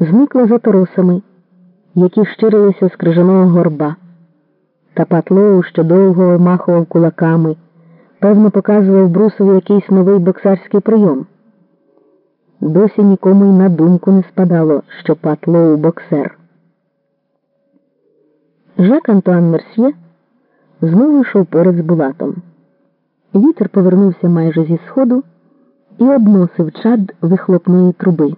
зникла за торосами, які щирилися з крижаного горба. Та Патлоу, що довго вимахував кулаками, певно, показував Брусові якийсь новий боксарський прийом. Досі нікому й на думку не спадало, що Патлоу боксер. Жак Антуан Мерсьє знову йшов поряд з Булатом. Вітер повернувся майже зі сходу і обносив чад вихлопної труби.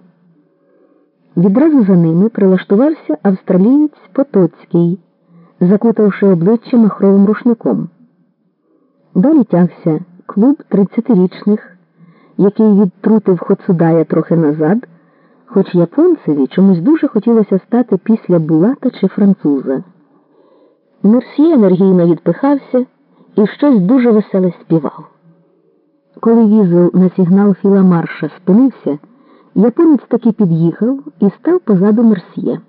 Відразу за ними прилаштувався австралієць Потоцький, закутавши обличчя махровим рушником. Далі тягся клуб тридцятирічних, який відтрутив Хоцудая трохи назад, хоч японцеві чомусь дуже хотілося стати після Булата чи француза. Мерсьє енергійно відпихався і щось дуже веселе співав. Коли візел на сигнал Філа Марша спинився, японець таки під'їхав і став позаду Мерсьє.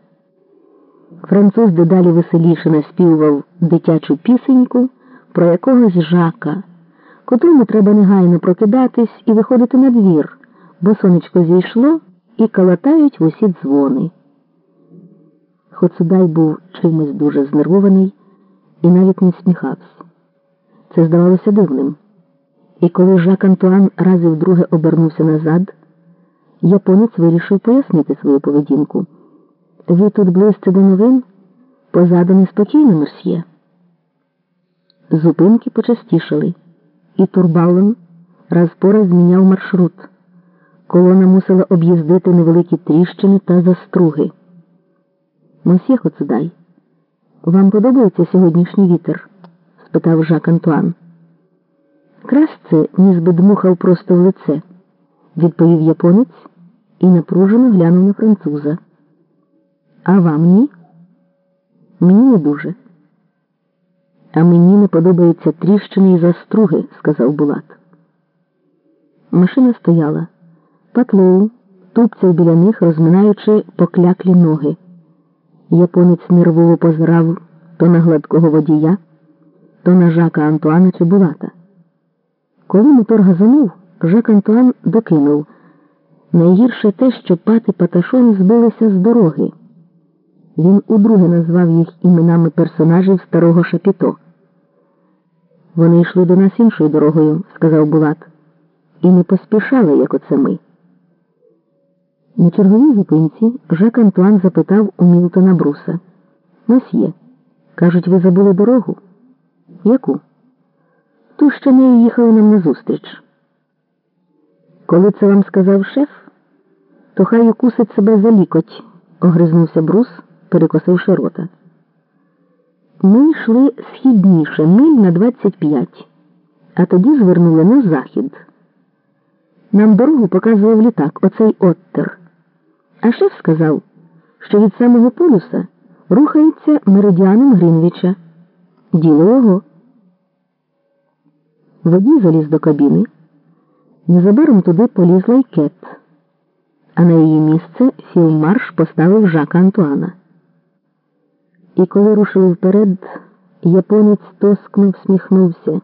Француз дедалі веселіше наспівував дитячу пісеньку про якогось жака, котрому треба негайно прокидатись і виходити на двір, бо сонечко зійшло і калатають в усі дзвони. Хоцудай був чимось дуже знервований і навіть не всміхався. Це здавалося дивним. І коли Жак Антуан раз і вдруге обернувся назад, японець вирішив пояснити свою поведінку. Ви тут близько до новин, позаду неспокійно, мерсьє. Зупинки почастішали, і Турбаун раз по раз зміняв маршрут. Колона мусила об'їздити невеликі тріщини та заструги. Мосьє Хоцудай, вам подобається сьогоднішній вітер? спитав Жак Антуан. Красце ніс би дмухав просто в лице, відповів японець і напружено глянув на француза. А вам ні? Мені не дуже. А мені не подобаються тріщини і заструги, сказав Булат. Машина стояла. Патлоу тупцяв біля них, розминаючи покляклі ноги. Японець нервово позирав то на гладкого водія, то на Жака Антуана чи Булата. Коли мотор газанув, Жак Антуан докинув. Найгірше те, що Пат і Паташон збилися з дороги. Він удруге назвав їх іменами персонажів старого шапіто. Вони йшли до нас іншою дорогою, сказав Булат, і не поспішали, як оце ми. На черговій зупинці Жак Антуан запитав у Мілтона Бруса. Мосьє, кажуть, ви забули дорогу? Яку? Ту, що нею їхали нам назустріч. Коли це вам сказав шеф, то хай укусить себе за лікоть, огризнувся Брус, перекосивши рота. Ми йшли східніше, миль на 25, а тоді звернули на захід. Нам дорогу показував літак, оцей оттер. А шеф сказав, що від самого полюса рухається меридіаном Грінвіча. Діло його. Водій заліз до кабіни. Незабаром туди полізла й кет, а на її місце філмарш поставив Жака Антуана. І коли рушили вперед, японець тоскно всміхнувся.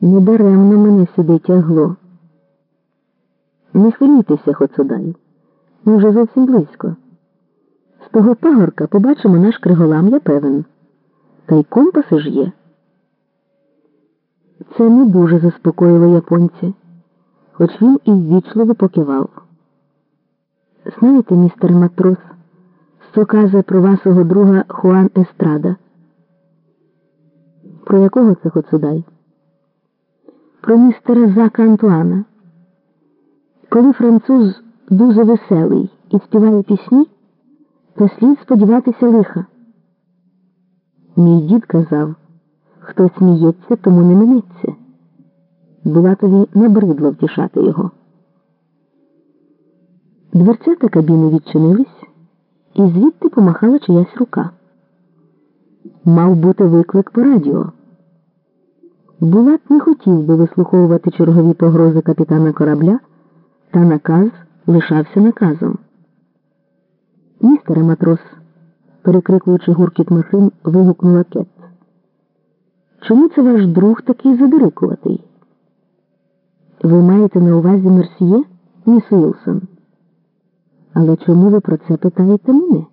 Недаремно мене сюди тягло. Не хвилюйтеся, Хоцудай. Ми вже зовсім близько. З того пагорка побачимо наш криголам, я певен. Та й компаси ж є. Це не дуже заспокоїло японця, хоч він і ввічливо покивав. Знаєте, містер матрос, що каже про вашого друга Хуан Естрада? Про якого це Хоцудай? Про містера Зака Антуана. Коли француз дуже веселий і співає пісні, то слід сподіватися лиха. Мій дід казав, хто сміється, тому не минеться. Булатові набридло втішати його. Дверцята кабіни відчинились, і звідти помахала чиясь рука. Мав бути виклик по радіо. Булат не хотів би вислуховувати чергові погрози капітана корабля, та наказ лишався наказом. Містере матрос, перекрикуючи гуркіт машин, вигукнула Кет. Чому це ваш друг такий задирикуватий? Ви маєте на увазі Мерсьє, міс Уілсон? Але чому ви про це питаєте мене?